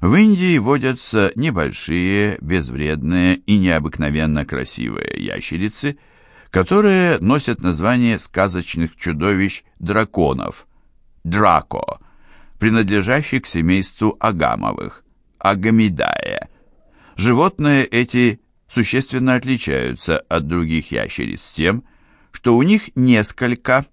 В Индии водятся небольшие, безвредные и необыкновенно красивые ящерицы, которые носят название сказочных чудовищ драконов – драко, принадлежащих к семейству агамовых – агамидае. Животные эти существенно отличаются от других ящериц тем, что у них несколько,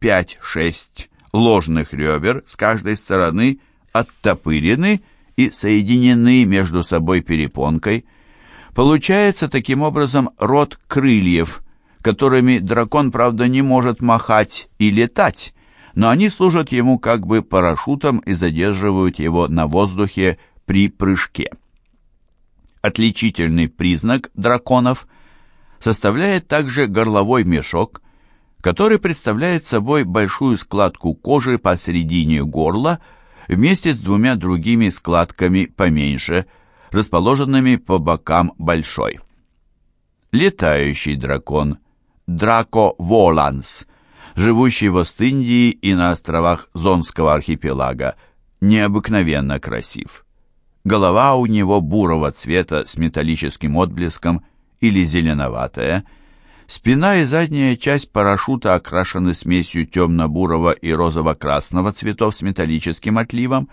5-6 ложных ребер с каждой стороны оттопырены и соединены между собой перепонкой. Получается таким образом род крыльев, которыми дракон, правда, не может махать и летать, но они служат ему как бы парашютом и задерживают его на воздухе при прыжке. Отличительный признак драконов составляет также горловой мешок, который представляет собой большую складку кожи посередине горла вместе с двумя другими складками поменьше, расположенными по бокам большой. Летающий дракон Драко Воланс, живущий в Ост-Индии и на островах Зонского архипелага, необыкновенно красив. Голова у него бурого цвета с металлическим отблеском или зеленоватая – Спина и задняя часть парашюта окрашены смесью темно-бурого и розово-красного цветов с металлическим отливом.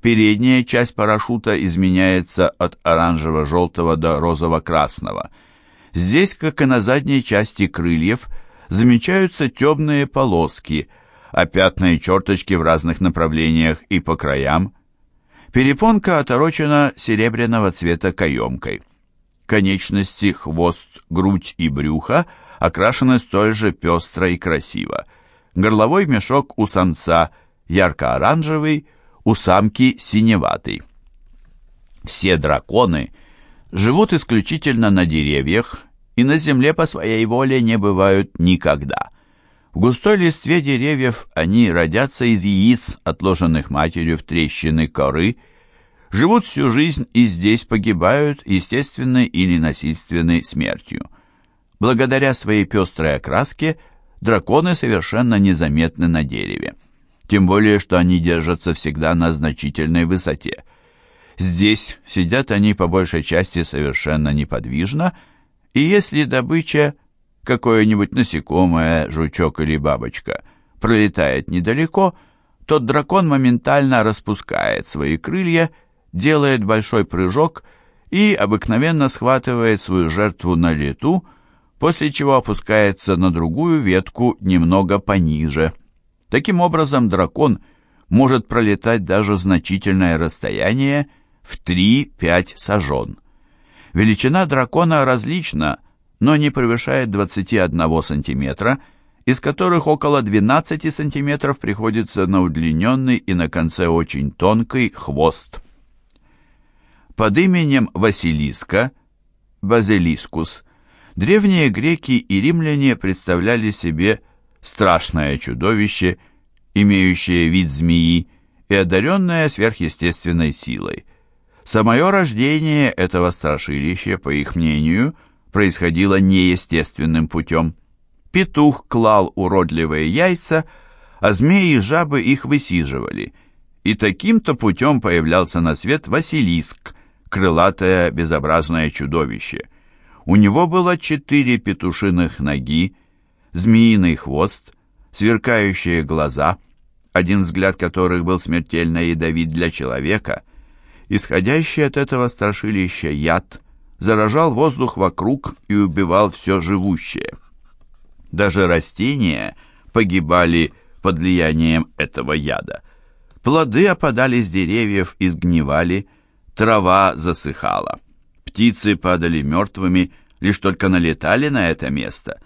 Передняя часть парашюта изменяется от оранжево-желтого до розово-красного. Здесь, как и на задней части крыльев, замечаются темные полоски, а пятна черточки в разных направлениях и по краям. Перепонка оторочена серебряного цвета каемкой. Конечности, хвост, грудь и брюхо – окрашены столь же пестро и красиво. Горловой мешок у самца ярко-оранжевый, у самки синеватый. Все драконы живут исключительно на деревьях и на земле по своей воле не бывают никогда. В густой листве деревьев они родятся из яиц, отложенных матерью в трещины коры, живут всю жизнь и здесь погибают естественной или насильственной смертью. Благодаря своей пестрой окраске драконы совершенно незаметны на дереве. Тем более, что они держатся всегда на значительной высоте. Здесь сидят они по большей части совершенно неподвижно, и если добыча, какое-нибудь насекомое, жучок или бабочка, пролетает недалеко, то дракон моментально распускает свои крылья, делает большой прыжок и обыкновенно схватывает свою жертву на лету, после чего опускается на другую ветку немного пониже. Таким образом, дракон может пролетать даже значительное расстояние в 3-5 сажен. Величина дракона различна, но не превышает 21 сантиметра, из которых около 12 сантиметров приходится на удлиненный и на конце очень тонкий хвост. Под именем Василиска, Базилискус, древние греки и римляне представляли себе страшное чудовище, имеющее вид змеи и одаренное сверхъестественной силой. Самое рождение этого страшилища, по их мнению, происходило неестественным путем. Петух клал уродливые яйца, а змеи и жабы их высиживали, и таким-то путем появлялся на свет Василиск, крылатое безобразное чудовище. У него было четыре петушиных ноги, змеиный хвост, сверкающие глаза, один взгляд которых был смертельно ядовит для человека. Исходящий от этого страшилища яд заражал воздух вокруг и убивал все живущее. Даже растения погибали под влиянием этого яда. Плоды опадали с деревьев и сгнивали, трава засыхала. Птицы падали мертвыми, лишь только налетали на это место.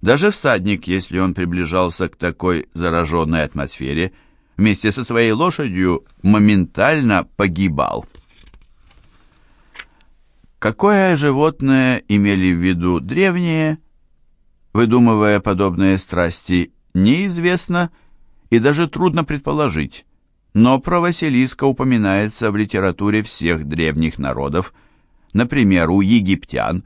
Даже всадник, если он приближался к такой зараженной атмосфере, вместе со своей лошадью моментально погибал. Какое животное имели в виду древние, выдумывая подобные страсти, неизвестно и даже трудно предположить. Но про Василиска упоминается в литературе всех древних народов, например, у египтян,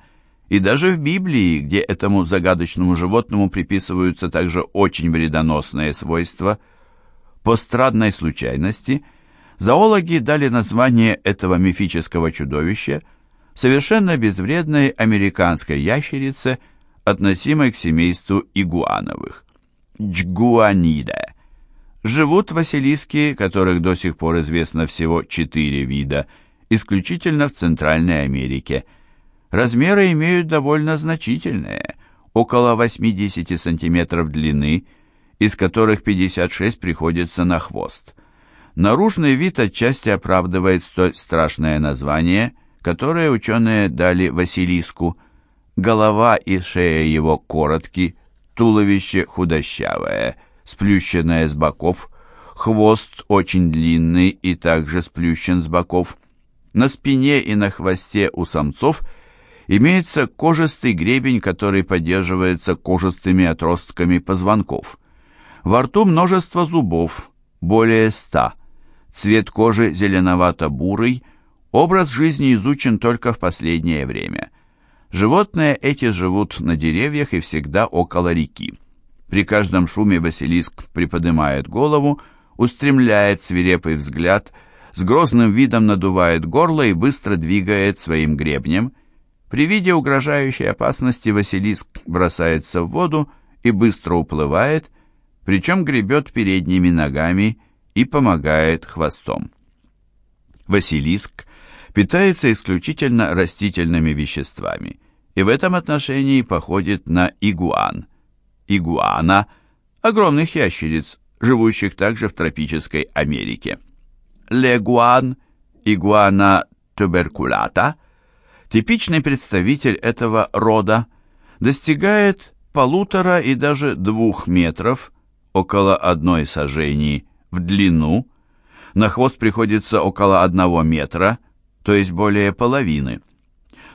и даже в Библии, где этому загадочному животному приписываются также очень вредоносные свойства. По странной случайности Зоологи дали название этого мифического чудовища совершенно безвредной американской ящерице, относимой к семейству игуановых. Джгуанида. Живут василиски, которых до сих пор известно всего четыре вида, исключительно в Центральной Америке. Размеры имеют довольно значительные, около 80 сантиметров длины, из которых 56 приходится на хвост. Наружный вид отчасти оправдывает столь страшное название, которое ученые дали Василиску. Голова и шея его короткие, туловище худощавое, сплющенное с боков, хвост очень длинный и также сплющен с боков. На спине и на хвосте у самцов имеется кожистый гребень, который поддерживается кожистыми отростками позвонков. Во рту множество зубов, более ста – Цвет кожи зеленовато-бурый, образ жизни изучен только в последнее время. Животные эти живут на деревьях и всегда около реки. При каждом шуме Василиск приподнимает голову, устремляет свирепый взгляд, с грозным видом надувает горло и быстро двигает своим гребнем. При виде угрожающей опасности Василиск бросается в воду и быстро уплывает, причем гребет передними ногами и помогает хвостом. Василиск питается исключительно растительными веществами и в этом отношении походит на игуан. Игуана – огромных ящериц, живущих также в тропической Америке. Легуан, игуана туберкулата, типичный представитель этого рода, достигает полутора и даже двух метров, около одной сажении в длину, на хвост приходится около одного метра, то есть более половины.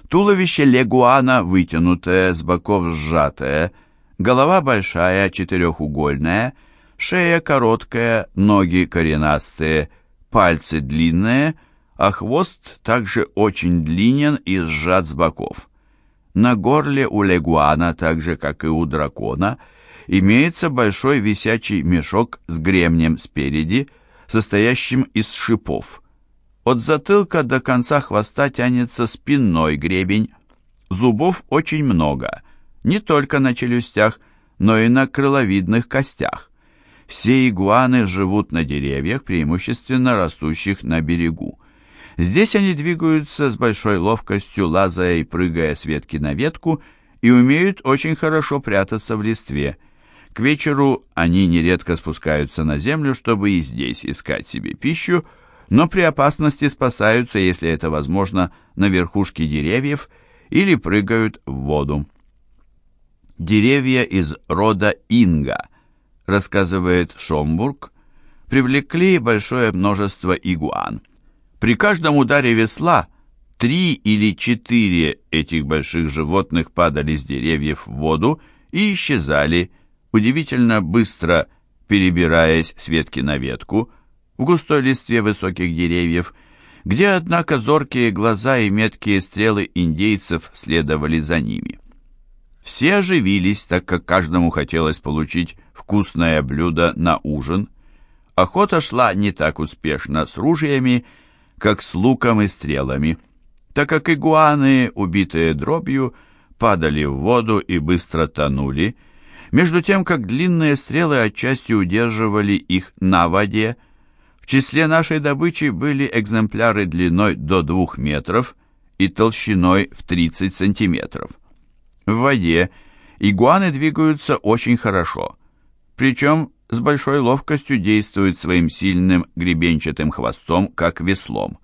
Туловище легуана вытянутое, с боков сжатое, голова большая, четырехугольная, шея короткая, ноги коренастые, пальцы длинные, а хвост также очень длинен и сжат с боков. На горле у легуана, так же как и у дракона, имеется большой висячий мешок с гремнем спереди, состоящим из шипов. От затылка до конца хвоста тянется спинной гребень. Зубов очень много, не только на челюстях, но и на крыловидных костях. Все игуаны живут на деревьях, преимущественно растущих на берегу. Здесь они двигаются с большой ловкостью, лазая и прыгая с ветки на ветку, и умеют очень хорошо прятаться в листве – к вечеру они нередко спускаются на землю, чтобы и здесь искать себе пищу, но при опасности спасаются, если это возможно, на верхушке деревьев или прыгают в воду. Деревья из рода Инга, рассказывает Шомбург, привлекли большое множество игуан. При каждом ударе весла три или четыре этих больших животных падали с деревьев в воду и исчезали, удивительно быстро перебираясь с ветки на ветку в густой листве высоких деревьев, где, однако, зоркие глаза и меткие стрелы индейцев следовали за ними. Все оживились, так как каждому хотелось получить вкусное блюдо на ужин. Охота шла не так успешно с ружьями, как с луком и стрелами, так как игуаны, убитые дробью, падали в воду и быстро тонули, между тем как длинные стрелы отчасти удерживали их на воде. В числе нашей добычи были экземпляры длиной до 2 метров и толщиной в 30 сантиметров. В воде игуаны двигаются очень хорошо, причем с большой ловкостью действуют своим сильным гребенчатым хвостом, как веслом.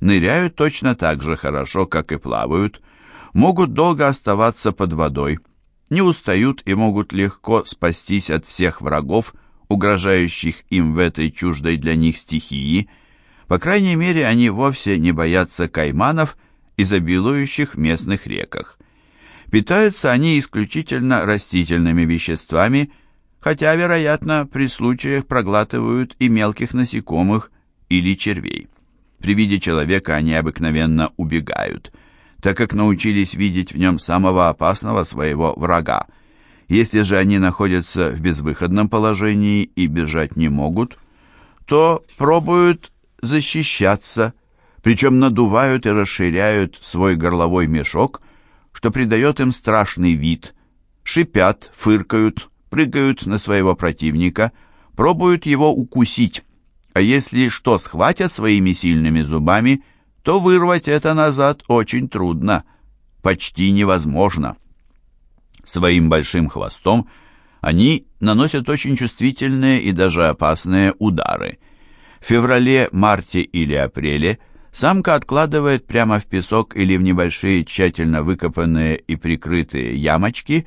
Ныряют точно так же хорошо, как и плавают, могут долго оставаться под водой – не устают и могут легко спастись от всех врагов, угрожающих им в этой чуждой для них стихии. По крайней мере, они вовсе не боятся кайманов, изобилующих в местных реках. Питаются они исключительно растительными веществами, хотя, вероятно, при случаях проглатывают и мелких насекомых или червей. При виде человека они обыкновенно убегают – так как научились видеть в нем самого опасного своего врага. Если же они находятся в безвыходном положении и бежать не могут, то пробуют защищаться, причем надувают и расширяют свой горловой мешок, что придает им страшный вид, шипят, фыркают, прыгают на своего противника, пробуют его укусить, а если что схватят своими сильными зубами, то вырвать это назад очень трудно, почти невозможно. Своим большим хвостом они наносят очень чувствительные и даже опасные удары. В феврале, марте или апреле самка откладывает прямо в песок или в небольшие тщательно выкопанные и прикрытые ямочки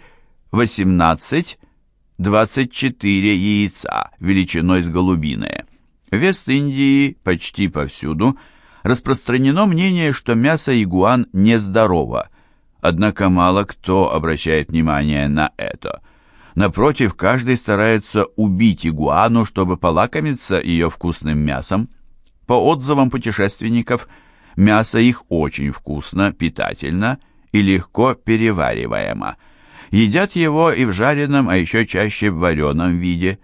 18-24 яйца величиной с голубиное. В Вест-Индии почти повсюду распространено мнение, что мясо игуан нездорово, однако мало кто обращает внимание на это. Напротив, каждый старается убить игуану, чтобы полакомиться ее вкусным мясом. По отзывам путешественников, мясо их очень вкусно, питательно и легко перевариваемо. Едят его и в жареном, а еще чаще в вареном виде.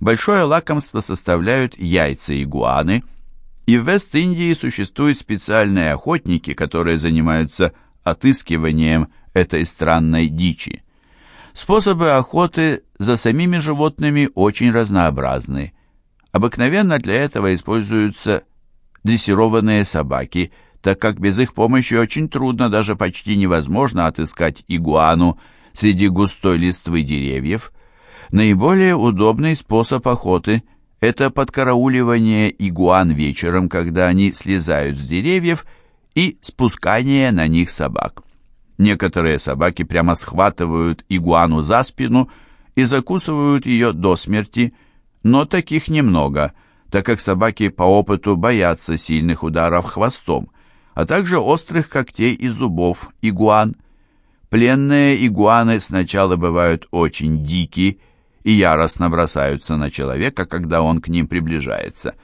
Большое лакомство составляют яйца игуаны, и в Вест-Индии существуют специальные охотники, которые занимаются отыскиванием этой странной дичи. Способы охоты за самими животными очень разнообразны. Обыкновенно для этого используются дрессированные собаки, так как без их помощи очень трудно, даже почти невозможно отыскать игуану среди густой листвы деревьев. Наиболее удобный способ охоты – это подкарауливание игуан вечером, когда они слезают с деревьев, и спускание на них собак. Некоторые собаки прямо схватывают игуану за спину и закусывают ее до смерти, но таких немного, так как собаки по опыту боятся сильных ударов хвостом, а также острых когтей и зубов игуан. Пленные игуаны сначала бывают очень дикие и яростно бросаются на человека, когда он к ним приближается.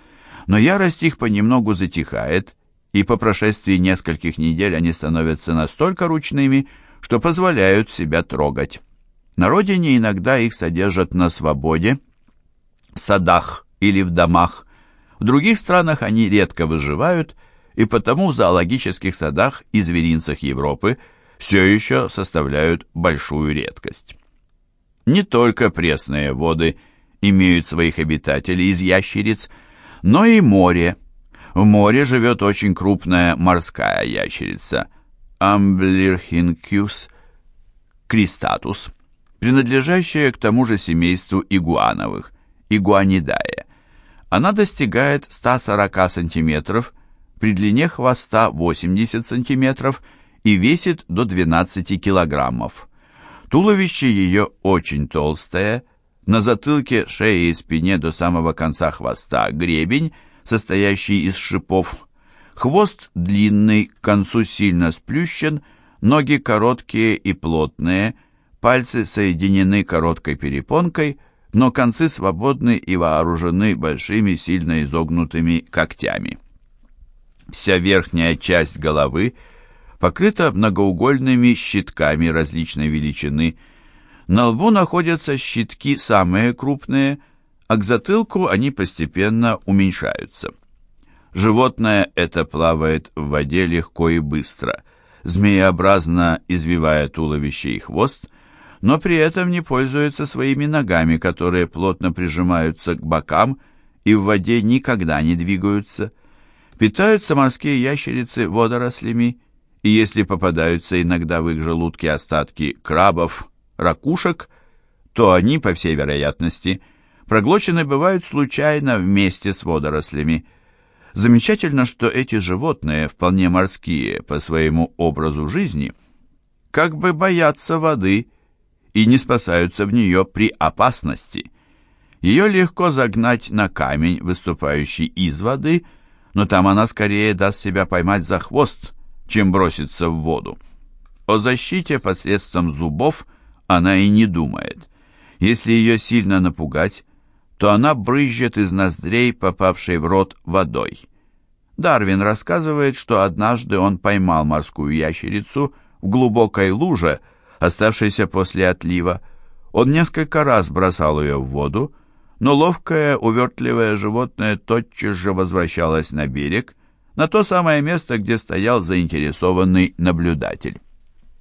Но ярость их понемногу затихает, и по прошествии нескольких недель они становятся настолько ручными, что позволяют себя трогать. На родине иногда их содержат на свободе, в садах или в домах. В других странах они редко выживают, и потому в зоологических садах и зверинцах Европы все еще составляют большую редкость. Не только пресные воды имеют своих обитателей из ящериц, но и море – в море живет очень крупная морская ящерица Амблирхинкюс кристатус, принадлежащая к тому же семейству игуановых, игуанидае. Она достигает 140 сантиметров, при длине хвоста 80 сантиметров и весит до 12 килограммов. Туловище ее очень толстое, на затылке, шее и спине до самого конца хвоста гребень – состоящий из шипов. Хвост длинный, к концу сильно сплющен, ноги короткие и плотные, пальцы соединены короткой перепонкой, но концы свободны и вооружены большими сильно изогнутыми когтями. Вся верхняя часть головы покрыта многоугольными щитками различной величины. На лбу находятся щитки самые крупные – а к затылку они постепенно уменьшаются. Животное это плавает в воде легко и быстро, змееобразно извивая туловище и хвост, но при этом не пользуется своими ногами, которые плотно прижимаются к бокам и в воде никогда не двигаются. Питаются морские ящерицы водорослями, и если попадаются иногда в их желудке остатки крабов, ракушек, то они, по всей вероятности, проглочены бывают случайно вместе с водорослями. Замечательно, что эти животные, вполне морские по своему образу жизни, как бы боятся воды и не спасаются в нее при опасности. Ее легко загнать на камень, выступающий из воды, но там она скорее даст себя поймать за хвост, чем броситься в воду. О защите посредством зубов она и не думает. Если ее сильно напугать, то она брызжет из ноздрей, попавшей в рот, водой. Дарвин рассказывает, что однажды он поймал морскую ящерицу в глубокой луже, оставшейся после отлива. Он несколько раз бросал ее в воду, но ловкое, увертливое животное тотчас же возвращалось на берег, на то самое место, где стоял заинтересованный наблюдатель.